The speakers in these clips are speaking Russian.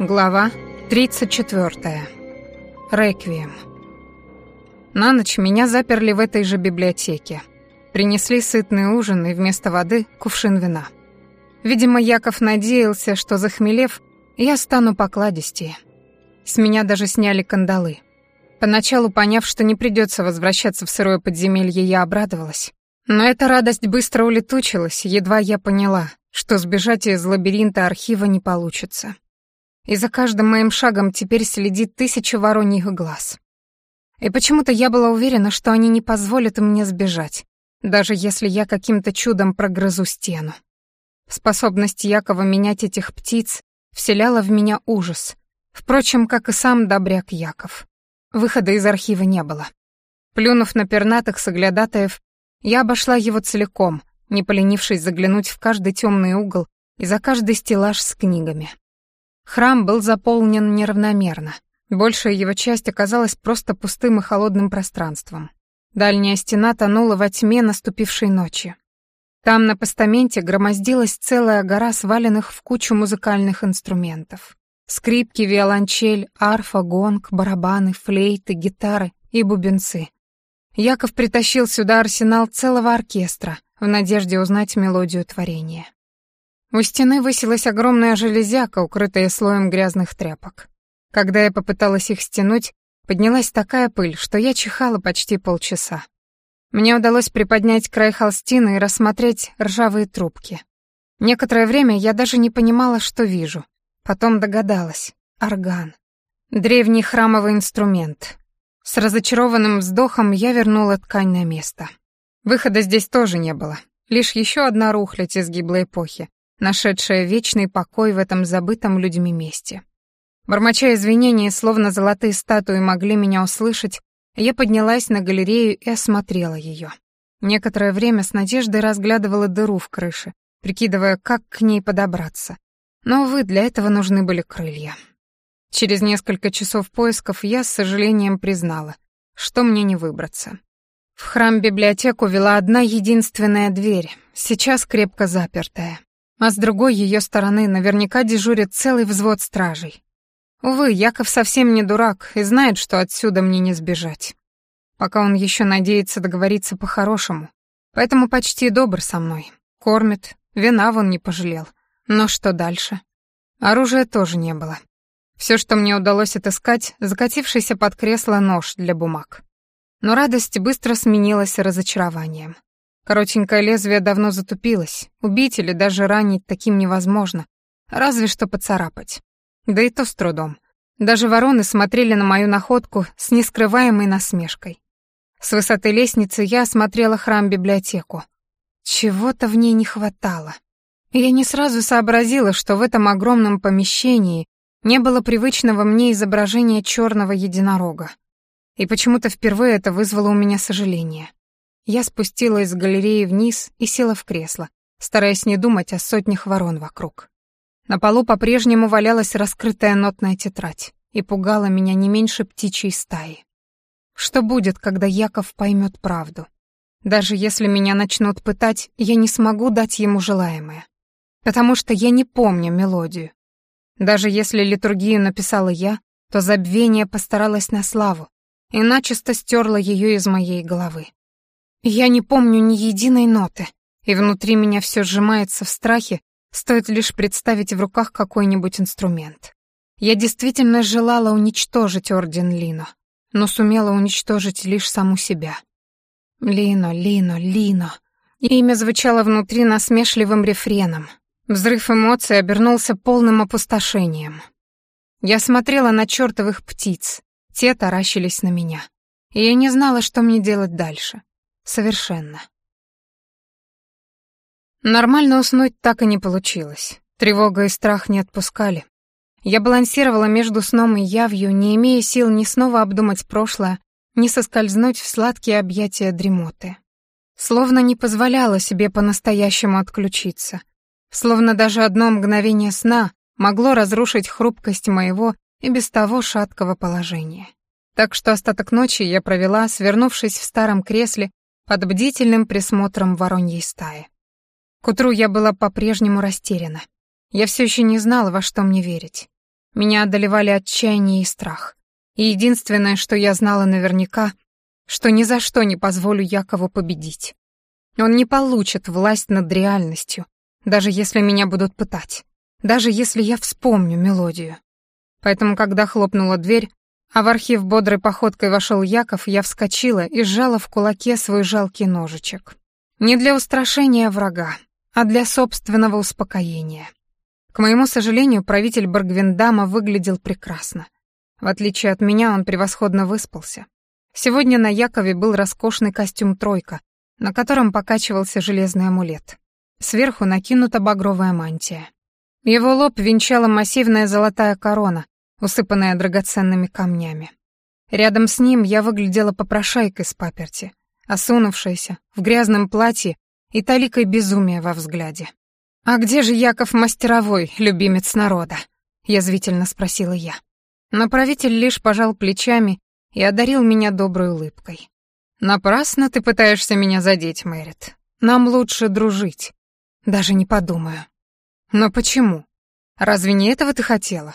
Глава 34. Реквием. На ночь меня заперли в этой же библиотеке. Принесли сытный ужин и вместо воды кувшин вина. Видимо, Яков надеялся, что, захмелев, я стану покладистее. С меня даже сняли кандалы. Поначалу, поняв, что не придется возвращаться в сырое подземелье, я обрадовалась. Но эта радость быстро улетучилась, едва я поняла, что сбежать из лабиринта архива не получится и за каждым моим шагом теперь следит тысяча вороньих глаз. И почему-то я была уверена, что они не позволят мне сбежать, даже если я каким-то чудом прогрызу стену. Способность Якова менять этих птиц вселяла в меня ужас, впрочем, как и сам добряк Яков. Выхода из архива не было. Плюнув на пернатых соглядатаев, я обошла его целиком, не поленившись заглянуть в каждый темный угол и за каждый стеллаж с книгами. Храм был заполнен неравномерно. Большая его часть оказалась просто пустым и холодным пространством. Дальняя стена тонула во тьме наступившей ночи. Там на постаменте громоздилась целая гора сваленных в кучу музыкальных инструментов. Скрипки, виолончель, арфа, гонг, барабаны, флейты, гитары и бубенцы. Яков притащил сюда арсенал целого оркестра в надежде узнать мелодию творения. У стены высилась огромная железяка, укрытая слоем грязных тряпок. Когда я попыталась их стянуть, поднялась такая пыль, что я чихала почти полчаса. Мне удалось приподнять край холстины и рассмотреть ржавые трубки. Некоторое время я даже не понимала, что вижу. Потом догадалась. Орган. Древний храмовый инструмент. С разочарованным вздохом я вернула ткань на место. Выхода здесь тоже не было. Лишь еще одна рухлядь из гиблой эпохи, нашедшая вечный покой в этом забытом людьми месте. Бормоча извинения, словно золотые статуи могли меня услышать, я поднялась на галерею и осмотрела ее. Некоторое время с надеждой разглядывала дыру в крыше, прикидывая, как к ней подобраться. Но, увы, для этого нужны были крылья. Через несколько часов поисков я с сожалением признала, что мне не выбраться. В храм-библиотеку вела одна единственная дверь, сейчас крепко запертая. А с другой ее стороны наверняка дежурит целый взвод стражей. Увы, Яков совсем не дурак и знает, что отсюда мне не сбежать. Пока он еще надеется договориться по-хорошему, поэтому почти добр со мной. Кормит, вина вон не пожалел. Но что дальше? Оружия тоже не было. Все, что мне удалось отыскать, закатившийся под кресло нож для бумаг. Но радость быстро сменилась разочарованием. Коротенькое лезвие давно затупилось, убить или даже ранить таким невозможно, разве что поцарапать. Да и то с трудом. Даже вороны смотрели на мою находку с нескрываемой насмешкой. С высоты лестницы я осмотрела храм-библиотеку. Чего-то в ней не хватало. Я не сразу сообразила, что в этом огромном помещении не было привычного мне изображения черного единорога. И почему-то впервые это вызвало у меня сожаление. Я спустилась с галереи вниз и села в кресло, стараясь не думать о сотнях ворон вокруг. На полу по-прежнему валялась раскрытая нотная тетрадь и пугала меня не меньше птичьей стаи. Что будет, когда Яков поймет правду? Даже если меня начнут пытать, я не смогу дать ему желаемое, потому что я не помню мелодию. Даже если литургию написала я, то забвение постаралось на славу и начисто стерло ее из моей головы. Я не помню ни единой ноты, и внутри меня все сжимается в страхе, стоит лишь представить в руках какой-нибудь инструмент. Я действительно желала уничтожить Орден Лино, но сумела уничтожить лишь саму себя. Лино, Лино, Лино. Имя звучало внутри насмешливым рефреном. Взрыв эмоций обернулся полным опустошением. Я смотрела на чертовых птиц, те таращились на меня. И я не знала, что мне делать дальше. Совершенно. Нормально уснуть так и не получилось. Тревога и страх не отпускали. Я балансировала между сном и явью, не имея сил ни снова обдумать прошлое, ни соскользнуть в сладкие объятия дремоты. Словно не позволяла себе по-настоящему отключиться. Словно даже одно мгновение сна могло разрушить хрупкость моего и без того шаткого положения. Так что остаток ночи я провела, свернувшись в старом кресле под бдительным присмотром вороньей стаи. К утру я была по-прежнему растеряна. Я все еще не знала, во что мне верить. Меня одолевали отчаяние и страх. И единственное, что я знала наверняка, что ни за что не позволю Якову победить. Он не получит власть над реальностью, даже если меня будут пытать, даже если я вспомню мелодию. Поэтому, когда хлопнула дверь, а в архив бодрой походкой вошел Яков, я вскочила и сжала в кулаке свой жалкий ножичек. Не для устрашения врага, а для собственного успокоения. К моему сожалению, правитель Баргвиндама выглядел прекрасно. В отличие от меня, он превосходно выспался. Сегодня на Якове был роскошный костюм «тройка», на котором покачивался железный амулет. Сверху накинута багровая мантия. Его лоб венчала массивная золотая корона, усыпанная драгоценными камнями. Рядом с ним я выглядела попрошайкой с паперти, осунувшейся, в грязном платье и таликой безумия во взгляде. «А где же Яков Мастеровой, любимец народа?» — язвительно спросила я. Но правитель лишь пожал плечами и одарил меня доброй улыбкой. «Напрасно ты пытаешься меня задеть, Мэрит. Нам лучше дружить. Даже не подумаю». «Но почему? Разве не этого ты хотела?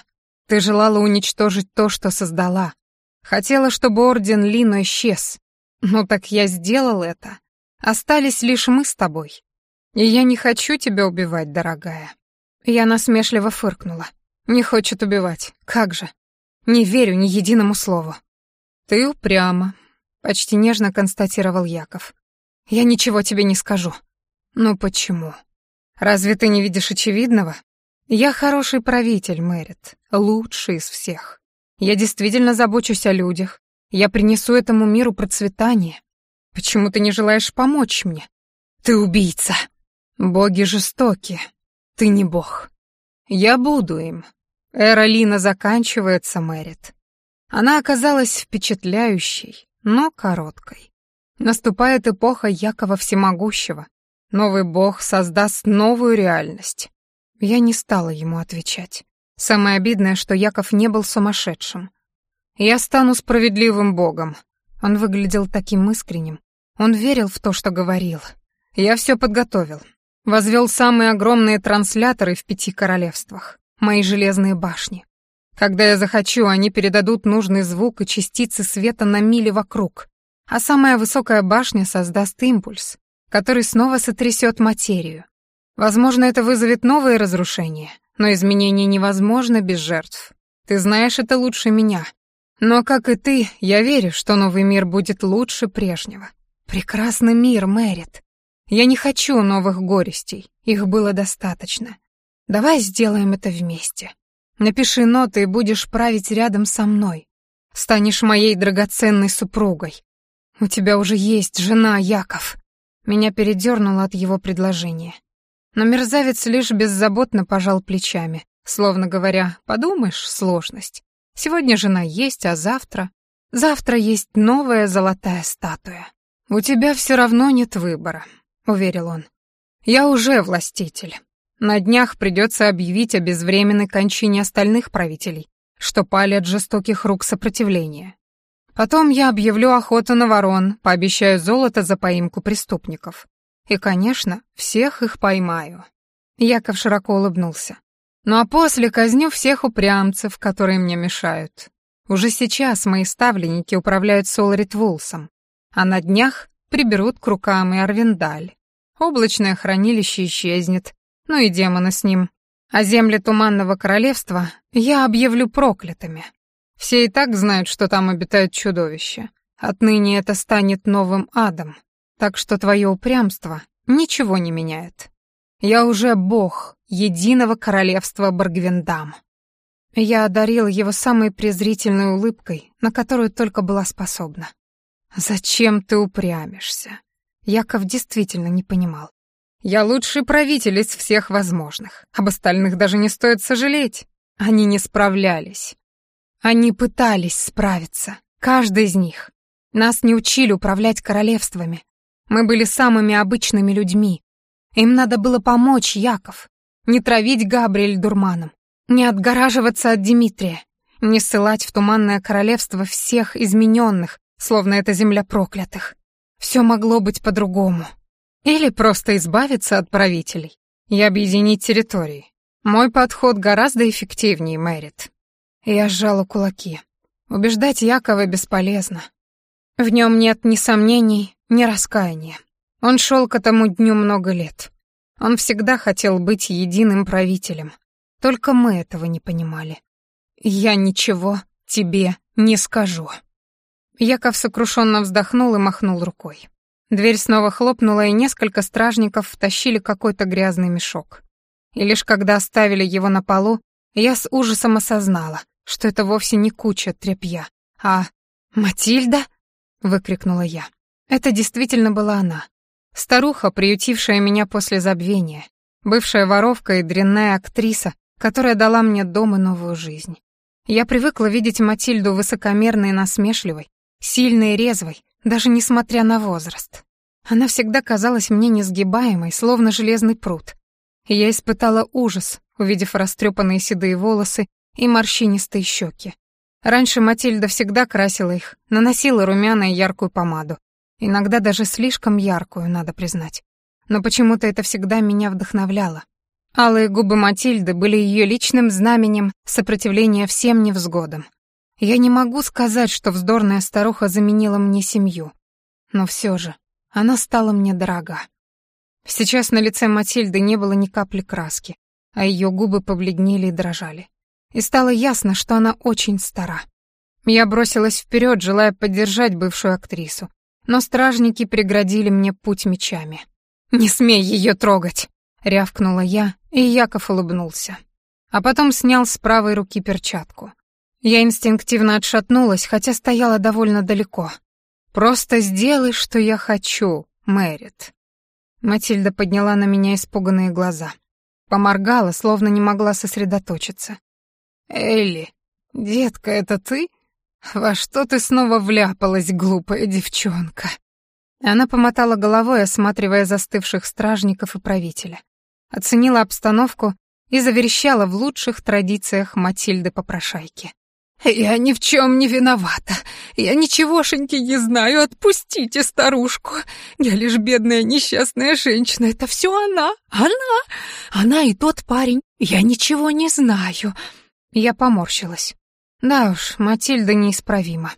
Ты желала уничтожить то, что создала. Хотела, чтобы Орден Лина исчез. Ну так я сделал это. Остались лишь мы с тобой. И я не хочу тебя убивать, дорогая». Я насмешливо фыркнула. «Не хочет убивать. Как же? Не верю ни единому слову». «Ты упряма», — почти нежно констатировал Яков. «Я ничего тебе не скажу». «Ну почему? Разве ты не видишь очевидного? Я хороший правитель, Мэрит, лучший из всех. Я действительно забочусь о людях. Я принесу этому миру процветание. Почему ты не желаешь помочь мне? Ты убийца. Боги жестоки. Ты не бог. Я буду им. Эра Лина заканчивается, Мэрит. Она оказалась впечатляющей, но короткой. Наступает эпоха Якова Всемогущего. Новый бог создаст новую реальность. Я не стала ему отвечать. Самое обидное, что Яков не был сумасшедшим. «Я стану справедливым богом». Он выглядел таким искренним. Он верил в то, что говорил. «Я все подготовил. Возвел самые огромные трансляторы в пяти королевствах. Мои железные башни. Когда я захочу, они передадут нужный звук и частицы света на мили вокруг. А самая высокая башня создаст импульс, который снова сотрясет материю. Возможно, это вызовет новые разрушения, но изменения невозможно без жертв. Ты знаешь это лучше меня. Но, как и ты, я верю, что новый мир будет лучше прежнего. Прекрасный мир, Мэрит. Я не хочу новых горестей, их было достаточно. Давай сделаем это вместе. Напиши ноты и будешь править рядом со мной. Станешь моей драгоценной супругой. У тебя уже есть жена, Яков. Меня передернуло от его предложения. Но мерзавец лишь беззаботно пожал плечами, словно говоря, подумаешь, сложность. Сегодня жена есть, а завтра... Завтра есть новая золотая статуя. «У тебя все равно нет выбора», — уверил он. «Я уже властитель. На днях придется объявить о безвременной кончине остальных правителей, что пали от жестоких рук сопротивления. Потом я объявлю охоту на ворон, пообещаю золото за поимку преступников. И, конечно, всех их поймаю». Яков широко улыбнулся. «Ну а после казню всех упрямцев, которые мне мешают. Уже сейчас мои ставленники управляют Соларит Вулсом, а на днях приберут к рукам и Арвиндаль. Облачное хранилище исчезнет, ну и демоны с ним. А земли Туманного Королевства я объявлю проклятыми. Все и так знают, что там обитают чудовища. Отныне это станет новым адом, так что твое упрямство ничего не меняет. Я уже бог единого королевства Баргвиндам. Я одарил его самой презрительной улыбкой, на которую только была способна. «Зачем ты упрямишься?» Яков действительно не понимал. «Я лучший правитель из всех возможных. Об остальных даже не стоит сожалеть. Они не справлялись. Они пытались справиться, каждый из них. Нас не учили управлять королевствами, мы были самыми обычными людьми. Им надо было помочь, Яков. Не травить Габриэль дурманом. Не отгораживаться от Дмитрия. Не ссылать в туманное королевство всех измененных, словно это земля проклятых. Все могло быть по-другому. Или просто избавиться от правителей и объединить территории. Мой подход гораздо эффективнее, Мэрит. Я сжала кулаки. Убеждать Якова бесполезно. В нем нет ни сомнений, не раскаяние. Он шел к этому дню много лет. Он всегда хотел быть единым правителем. Только мы этого не понимали. «Я ничего тебе не скажу». Яков сокрушенно вздохнул и махнул рукой. Дверь снова хлопнула, и несколько стражников втащили какой-то грязный мешок. И лишь когда оставили его на полу, я с ужасом осознала, что это вовсе не куча тряпья, а «Матильда?» — выкрикнула я. Это действительно была она. Старуха, приютившая меня после забвения, бывшая воровка и дрянная актриса, которая дала мне дом и новую жизнь. Я привыкла видеть Матильду высокомерной и насмешливой, сильной и резвой, даже несмотря на возраст. Она всегда казалась мне несгибаемой, словно железный пруд. Я испытала ужас, увидев растрепанные седые волосы и морщинистые щеки. Раньше Матильда всегда красила их, наносила румяна яркую помаду. Иногда даже слишком яркую, надо признать. Но почему-то это всегда меня вдохновляло. Алые губы Матильды были ее личным знаменем сопротивления всем невзгодам. Я не могу сказать, что вздорная старуха заменила мне семью. Но все же, она стала мне дорога. Сейчас на лице Матильды не было ни капли краски, а ее губы побледнели и дрожали. И стало ясно, что она очень стара. Я бросилась вперед, желая поддержать бывшую актрису, но стражники преградили мне путь мечами. «Не смей ее трогать!» — рявкнула я, и Яков улыбнулся. А потом снял с правой руки перчатку. Я инстинктивно отшатнулась, хотя стояла довольно далеко. «Просто сделай, что я хочу, Мэрит». Матильда подняла на меня испуганные глаза. Поморгала, словно не могла сосредоточиться. «Элли, детка, это ты?» «Во что ты снова вляпалась, глупая девчонка?» Она помотала головой, осматривая застывших стражников и правителя. Оценила обстановку и заверещала в лучших традициях Матильды-попрошайки. «Я ни в чем не виновата. Я ничегошеньки не знаю. Отпустите старушку. Я лишь бедная несчастная женщина. Это все она. Она. Она и тот парень. Я ничего не знаю». Я поморщилась. Да уж, Матильда неисправима.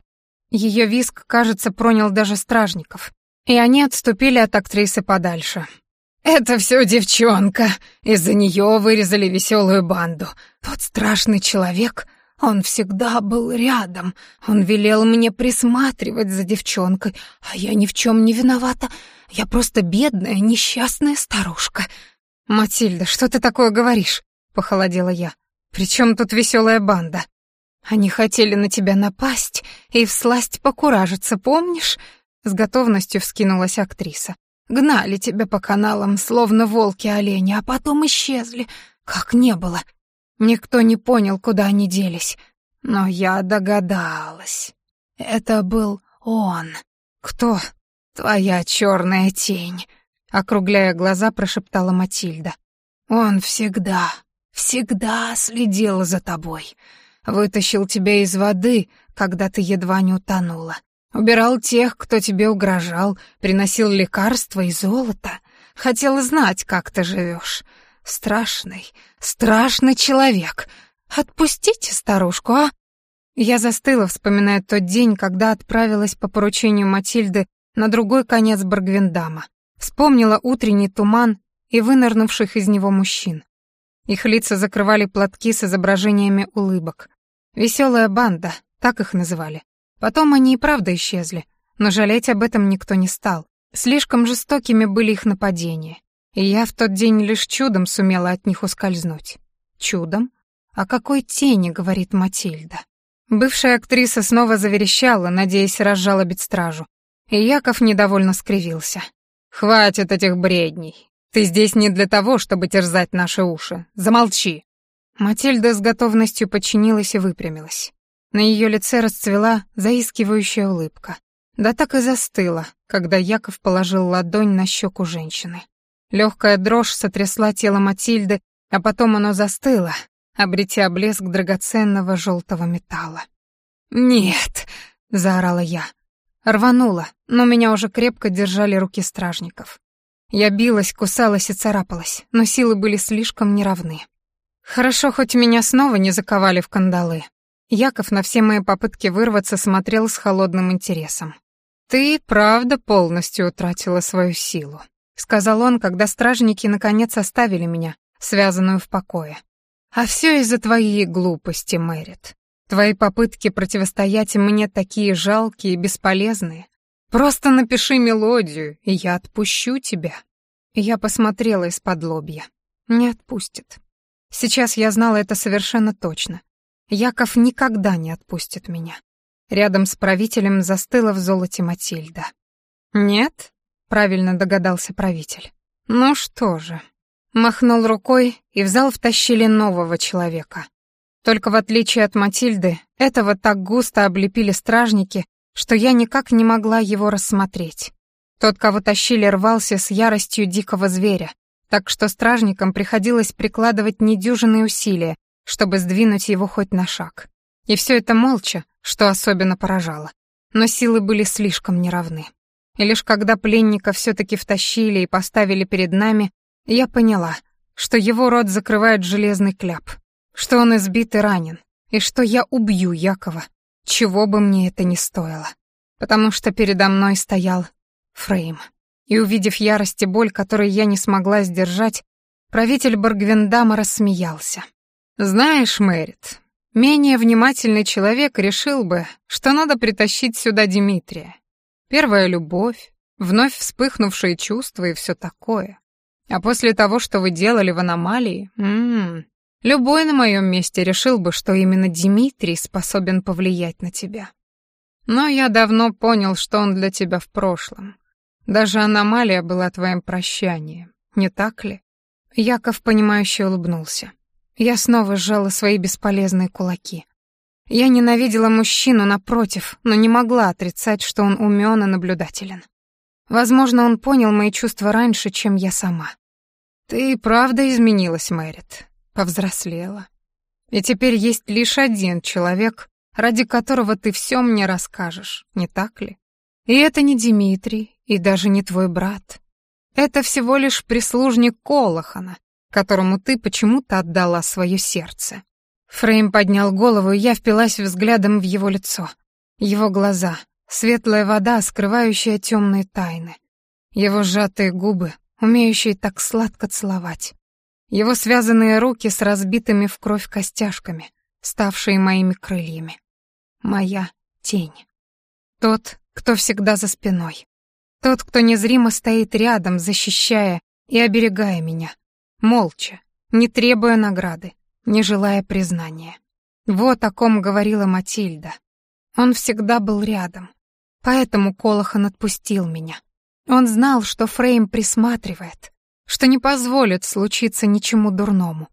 Ее виск, кажется, пронял даже стражников, и они отступили от актрисы подальше. «Это все девчонка, из-за нее вырезали веселую банду. Тот страшный человек, он всегда был рядом, он велел мне присматривать за девчонкой, а я ни в чем не виновата, я просто бедная, несчастная старушка». «Матильда, что ты такое говоришь?» — похолодела я. Причем тут веселая банда?» Они хотели на тебя напасть и всласть покуражиться, помнишь? С готовностью вскинулась актриса. Гнали тебя по каналам, словно волки-олени, а потом исчезли, как не было. Никто не понял, куда они делись. Но я догадалась. Это был он. Кто? Твоя черная тень, округляя глаза, прошептала Матильда. Он всегда, всегда следил за тобой. Вытащил тебя из воды, когда ты едва не утонула. Убирал тех, кто тебе угрожал, приносил лекарства и золото. Хотел знать, как ты живешь. Страшный, страшный человек. Отпустите старушку, а? Я застыла, вспоминая тот день, когда отправилась по поручению Матильды на другой конец Баргвиндама. Вспомнила утренний туман и вынырнувших из него мужчин. Их лица закрывали платки с изображениями улыбок. «Веселая банда», так их называли. Потом они и правда исчезли, но жалеть об этом никто не стал. Слишком жестокими были их нападения. И я в тот день лишь чудом сумела от них ускользнуть. Чудом? О какой тени, говорит Матильда. Бывшая актриса снова заверещала, надеясь разжалобить стражу. И Яков недовольно скривился. «Хватит этих бредней. Ты здесь не для того, чтобы терзать наши уши. Замолчи!» Матильда с готовностью подчинилась и выпрямилась. На ее лице расцвела заискивающая улыбка. Да так и застыла, когда Яков положил ладонь на щеку женщины. Легкая дрожь сотрясла тело Матильды, а потом оно застыло, обретя блеск драгоценного желтого металла. «Нет!» — заорала я. Рванула, но меня уже крепко держали руки стражников. Я билась, кусалась и царапалась, но силы были слишком неравны. Хорошо, хоть меня снова не заковали в кандалы. Яков на все мои попытки вырваться смотрел с холодным интересом. «Ты, правда, полностью утратила свою силу», — сказал он, когда стражники наконец оставили меня, связанную в покое. «А все из-за твоей глупости, Мэрит. Твои попытки противостоять мне такие жалкие и бесполезные. Просто напиши мелодию, и я отпущу тебя». Я посмотрела из-под лобья. Не отпустит. Сейчас я знала это совершенно точно. Яков никогда не отпустит меня. Рядом с правителем застыла в золоте Матильда. «Нет?» — правильно догадался правитель. «Ну что же». Махнул рукой, и в зал втащили нового человека. Только в отличие от Матильды, этого так густо облепили стражники, что я никак не могла его рассмотреть. Тот, кого тащили, рвался с яростью дикого зверя, так что стражникам приходилось прикладывать недюжинные усилия, чтобы сдвинуть его хоть на шаг. И все это молча, что особенно поражало. Но силы были слишком неравны. И лишь когда пленника все-таки втащили и поставили перед нами, я поняла, что его рот закрывает железный кляп, что он избит и ранен, и что я убью Якова, чего бы мне это ни стоило. Потому что передо мной стоял Фрейм. И увидев ярость и боль, которые я не смогла сдержать, правитель Баргвендама рассмеялся. «Знаешь, Мэрит, менее внимательный человек решил бы, что надо притащить сюда Дмитрия. Первая любовь, вновь вспыхнувшие чувства и все такое. А после того, что вы делали в аномалии, м -м, Любой на моем месте решил бы, что именно Дмитрий способен повлиять на тебя. Но я давно понял, что он для тебя в прошлом. Даже аномалия была твоим прощанием, не так ли? Яков, понимающе улыбнулся. Я снова сжала свои бесполезные кулаки. Я ненавидела мужчину напротив, но не могла отрицать, что он умен и наблюдателен. Возможно, он понял мои чувства раньше, чем я сама. «Ты правда изменилась, Мэрит повзрослела. И теперь есть лишь один человек, ради которого ты все мне расскажешь, не так ли? И это не Дмитрий, и даже не твой брат. Это всего лишь прислужник Колохана, которому ты почему-то отдала свое сердце. Фрейм поднял голову, и я впилась взглядом в его лицо. Его глаза, светлая вода, скрывающая темные тайны. Его сжатые губы, умеющие так сладко целовать его связанные руки с разбитыми в кровь костяшками, ставшие моими крыльями. Моя тень. Тот, кто всегда за спиной. Тот, кто незримо стоит рядом, защищая и оберегая меня. Молча, не требуя награды, не желая признания. Вот о ком говорила Матильда. Он всегда был рядом. Поэтому Колохан отпустил меня. Он знал, что Фрейм присматривает, что не позволит случиться ничему дурному.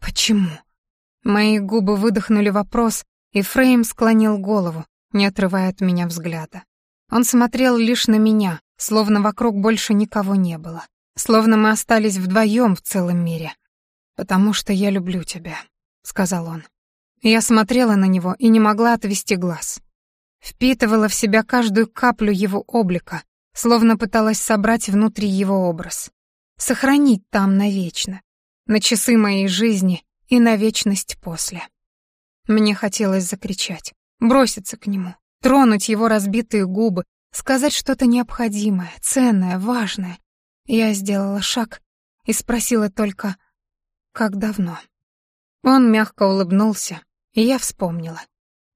Почему? Мои губы выдохнули вопрос, и Фрейм склонил голову, не отрывая от меня взгляда. Он смотрел лишь на меня, словно вокруг больше никого не было, словно мы остались вдвоем в целом мире. «Потому что я люблю тебя», — сказал он. Я смотрела на него и не могла отвести глаз. Впитывала в себя каждую каплю его облика, словно пыталась собрать внутри его образ сохранить там навечно, на часы моей жизни и на вечность после. Мне хотелось закричать, броситься к нему, тронуть его разбитые губы, сказать что-то необходимое, ценное, важное. Я сделала шаг и спросила только, как давно. Он мягко улыбнулся, и я вспомнила.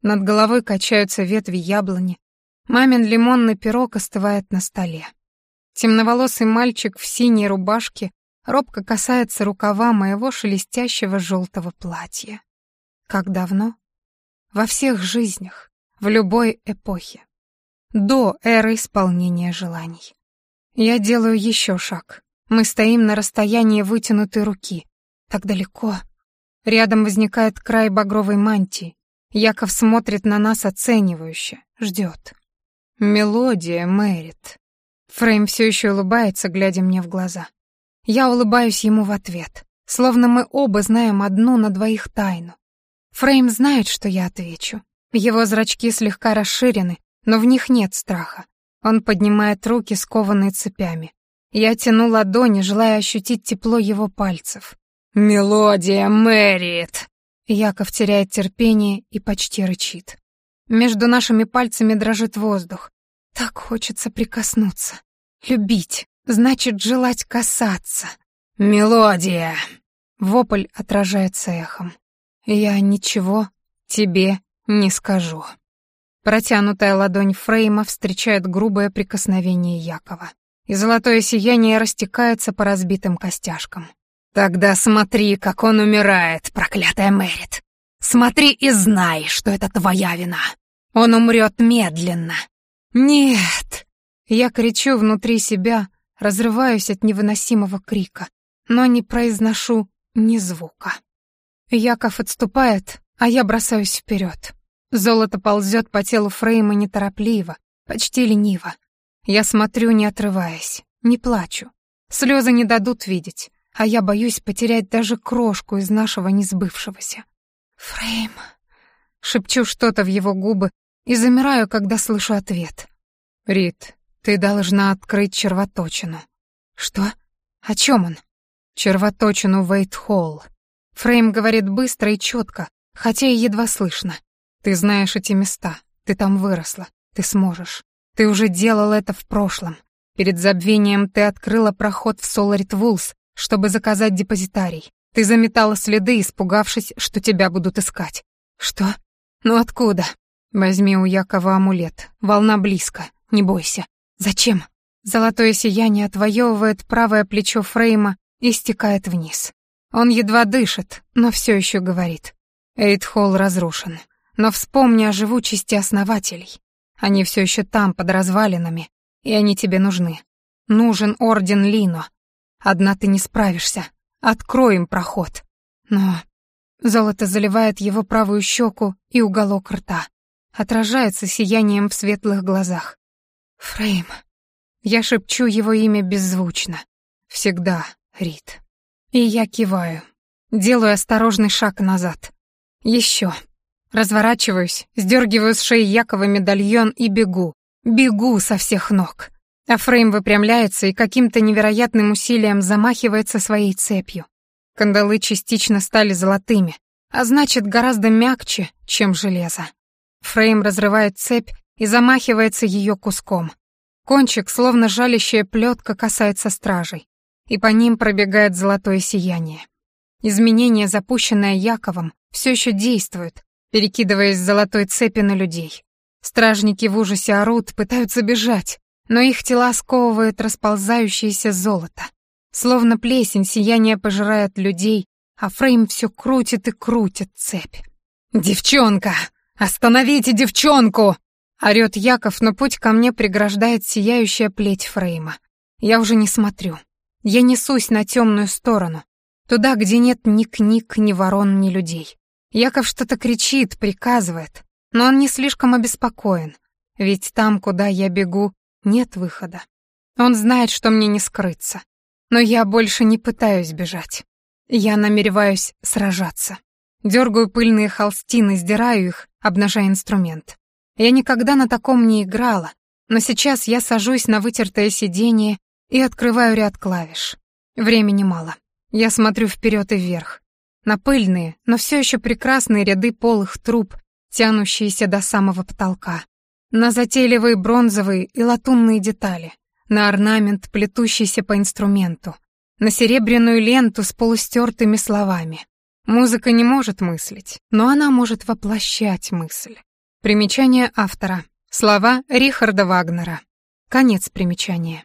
Над головой качаются ветви яблони, мамин лимонный пирог остывает на столе. Темноволосый мальчик в синей рубашке робко касается рукава моего шелестящего желтого платья. Как давно? Во всех жизнях, в любой эпохе. До эры исполнения желаний. Я делаю еще шаг. Мы стоим на расстоянии вытянутой руки. Так далеко. Рядом возникает край багровой мантии. Яков смотрит на нас оценивающе, ждет. Мелодия, Мэрит. Фрейм все еще улыбается, глядя мне в глаза. Я улыбаюсь ему в ответ, словно мы оба знаем одну на двоих тайну. Фрейм знает, что я отвечу. Его зрачки слегка расширены, но в них нет страха. Он поднимает руки, скованные цепями. Я тяну ладони, желая ощутить тепло его пальцев. «Мелодия мэрит!» Яков теряет терпение и почти рычит. Между нашими пальцами дрожит воздух. Так хочется прикоснуться. Любить значит желать касаться. Мелодия. Вопль отражается эхом. Я ничего тебе не скажу. Протянутая ладонь Фрейма встречает грубое прикосновение Якова. И золотое сияние растекается по разбитым костяшкам. Тогда смотри, как он умирает, проклятая Мэрит. Смотри и знай, что это твоя вина. Он умрет медленно. Нет, я кричу внутри себя, разрываюсь от невыносимого крика, но не произношу ни звука. Яков отступает, а я бросаюсь вперед. Золото ползет по телу Фрейма неторопливо, почти лениво. Я смотрю, не отрываясь, не плачу. Слезы не дадут видеть, а я боюсь потерять даже крошку из нашего несбывшегося. «Фрейм!» — шепчу что-то в его губы и замираю, когда слышу ответ. «Рит, «Ты должна открыть червоточину». «Что? О чем он?» «Червоточину Вейт-Холл». Фрейм говорит быстро и четко, хотя и едва слышно. «Ты знаешь эти места, ты там выросла, ты сможешь. Ты уже делал это в прошлом. Перед забвением ты открыла проход в Соларит Вулс, чтобы заказать депозитарий. Ты заметала следы, испугавшись, что тебя будут искать. Что? Ну откуда? Возьми у Якова амулет. Волна близко. Не бойся. Зачем? Золотое сияние отвоевывает правое плечо Фрейма и стекает вниз. Он едва дышит, но все еще говорит. Эйдхолл разрушен. Но вспомни о живучести основателей. Они все еще там, под развалинами, и они тебе нужны. Нужен орден Лино. Одна ты не справишься. Откроем проход. Но золото заливает его правую щеку и уголок рта. Отражается сиянием в светлых глазах. «Фрейм». Я шепчу его имя беззвучно. «Всегда, Рид». И я киваю. Делаю осторожный шаг назад. Еще. Разворачиваюсь, сдергиваю с шеи Якова медальон и бегу. Бегу со всех ног. А Фрейм выпрямляется и каким-то невероятным усилием замахивается своей цепью. Кандалы частично стали золотыми, а значит, гораздо мягче, чем железо. Фрейм разрывает цепь и замахивается ее куском. Кончик, словно жалящая плетка, касается стражей, и по ним пробегает золотое сияние. Изменения, запущенные Яковом, все еще действуют, перекидываясь золотой цепи на людей. Стражники в ужасе орут, пытаются бежать, но их тела сковывает расползающееся золото. Словно плесень сияние пожирает людей, а Фрейм все крутит и крутит цепь. «Девчонка! Остановите девчонку!» Орёт Яков, но путь ко мне преграждает сияющая плеть фрейма. Я уже не смотрю. Я несусь на темную сторону, туда, где нет ни книг, ни ворон, ни людей. Яков что-то кричит, приказывает, но он не слишком обеспокоен, ведь там, куда я бегу, нет выхода. Он знает, что мне не скрыться. Но я больше не пытаюсь бежать. Я намереваюсь сражаться. Дергаю пыльные холстины, сдираю их, обнажая инструмент. Я никогда на таком не играла, но сейчас я сажусь на вытертое сиденье и открываю ряд клавиш. Времени мало. Я смотрю вперед и вверх. На пыльные, но все еще прекрасные ряды полых труб, тянущиеся до самого потолка. На затейливые бронзовые и латунные детали. На орнамент, плетущийся по инструменту. На серебряную ленту с полустертыми словами. Музыка не может мыслить, но она может воплощать мысль. Примечание автора. Слова Рихарда Вагнера. Конец примечания.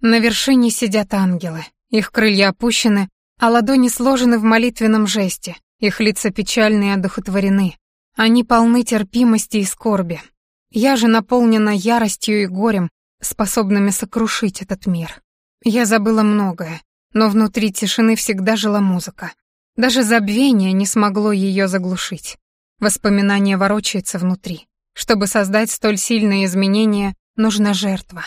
На вершине сидят ангелы. Их крылья опущены, а ладони сложены в молитвенном жесте. Их лица печальны и одухотворены. Они полны терпимости и скорби. Я же наполнена яростью и горем, способными сокрушить этот мир. Я забыла многое, но внутри тишины всегда жила музыка. Даже забвение не смогло ее заглушить. Воспоминание ворочается внутри. Чтобы создать столь сильные изменения, нужна жертва.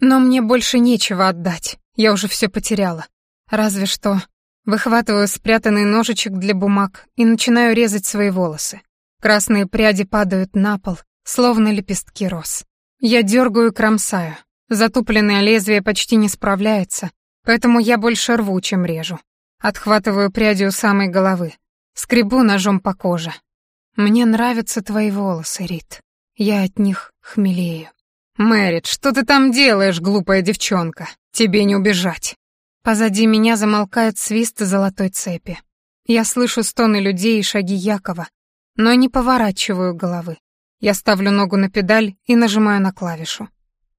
Но мне больше нечего отдать, я уже все потеряла. Разве что выхватываю спрятанный ножичек для бумаг и начинаю резать свои волосы. Красные пряди падают на пол, словно лепестки роз. Я дергаю и кромсаю. Затупленное лезвие почти не справляется, поэтому я больше рву, чем режу. Отхватываю пряди у самой головы. Скребу ножом по коже, «Мне нравятся твои волосы, Рит. Я от них хмелею». «Мэрит, что ты там делаешь, глупая девчонка? Тебе не убежать!» Позади меня замолкает свист золотой цепи. Я слышу стоны людей и шаги Якова, но не поворачиваю головы. Я ставлю ногу на педаль и нажимаю на клавишу.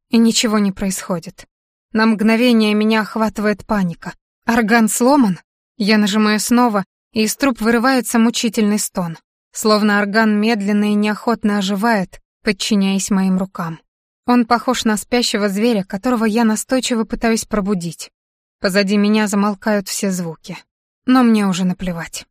И ничего не происходит. На мгновение меня охватывает паника. Орган сломан? Я нажимаю снова, и из труб вырывается мучительный стон. Словно орган медленно и неохотно оживает, подчиняясь моим рукам. Он похож на спящего зверя, которого я настойчиво пытаюсь пробудить. Позади меня замолкают все звуки. Но мне уже наплевать.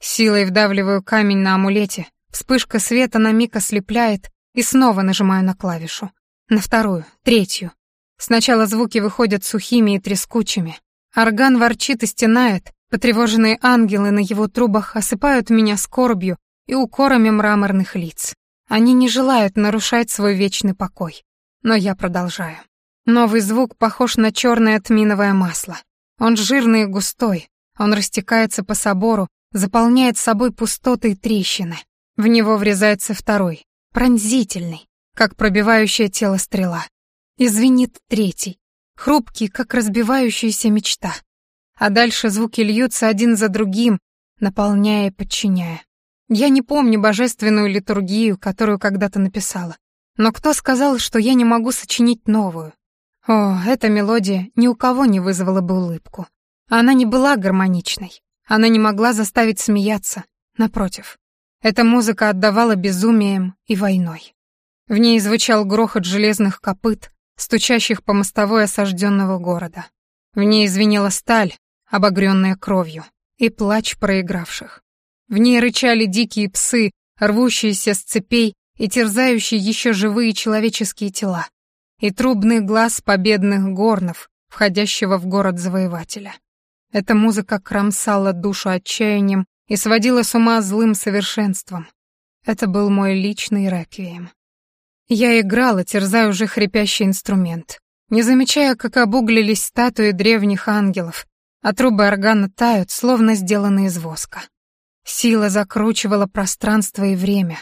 Силой вдавливаю камень на амулете, вспышка света на миг ослепляет и снова нажимаю на клавишу. На вторую, третью. Сначала звуки выходят сухими и трескучими. Орган ворчит и стенает, потревоженные ангелы на его трубах осыпают меня скорбью и укорами мраморных лиц. Они не желают нарушать свой вечный покой. Но я продолжаю. Новый звук похож на черное тминовое масло. Он жирный и густой. Он растекается по собору, заполняет собой пустоты и трещины. В него врезается второй, пронзительный, как пробивающая тело стрела. Извинит третий, хрупкий, как разбивающаяся мечта. А дальше звуки льются один за другим, наполняя и подчиняя. Я не помню божественную литургию, которую когда-то написала. Но кто сказал, что я не могу сочинить новую? О, эта мелодия ни у кого не вызвала бы улыбку. Она не была гармоничной. Она не могла заставить смеяться. Напротив, эта музыка отдавала безумием и войной. В ней звучал грохот железных копыт, стучащих по мостовой осажденного города. В ней звенела сталь, обогренная кровью, и плач проигравших. В ней рычали дикие псы, рвущиеся с цепей и терзающие еще живые человеческие тела, и трубный глаз победных горнов, входящего в город завоевателя. Эта музыка кромсала душу отчаянием и сводила с ума злым совершенством. Это был мой личный реквием. Я играла, терзая уже хрипящий инструмент, не замечая, как обуглились статуи древних ангелов, а трубы органа тают, словно сделанные из воска. Сила закручивала пространство и время,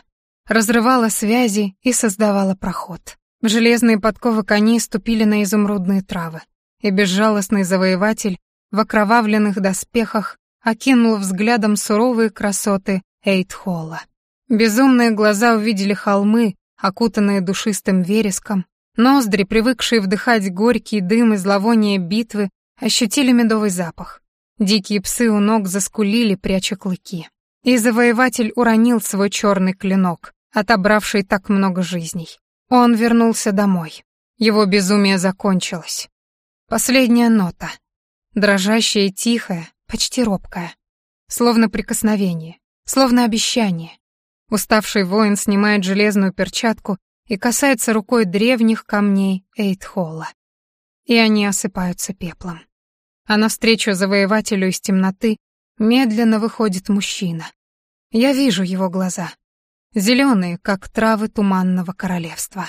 разрывала связи и создавала проход. Железные подковы коней ступили на изумрудные травы, и безжалостный завоеватель в окровавленных доспехах окинул взглядом суровые красоты Эйтхолла. Безумные глаза увидели холмы, окутанные душистым вереском, ноздри, привыкшие вдыхать горький дым и зловоние битвы, ощутили медовый запах. Дикие псы у ног заскулили, пряча клыки. И завоеватель уронил свой черный клинок, отобравший так много жизней. Он вернулся домой. Его безумие закончилось. Последняя нота. Дрожащая и тихая, почти робкая. Словно прикосновение, словно обещание. Уставший воин снимает железную перчатку и касается рукой древних камней Эйтхолла. И они осыпаются пеплом. А навстречу завоевателю из темноты Медленно выходит мужчина. Я вижу его глаза. Зеленые, как травы туманного королевства.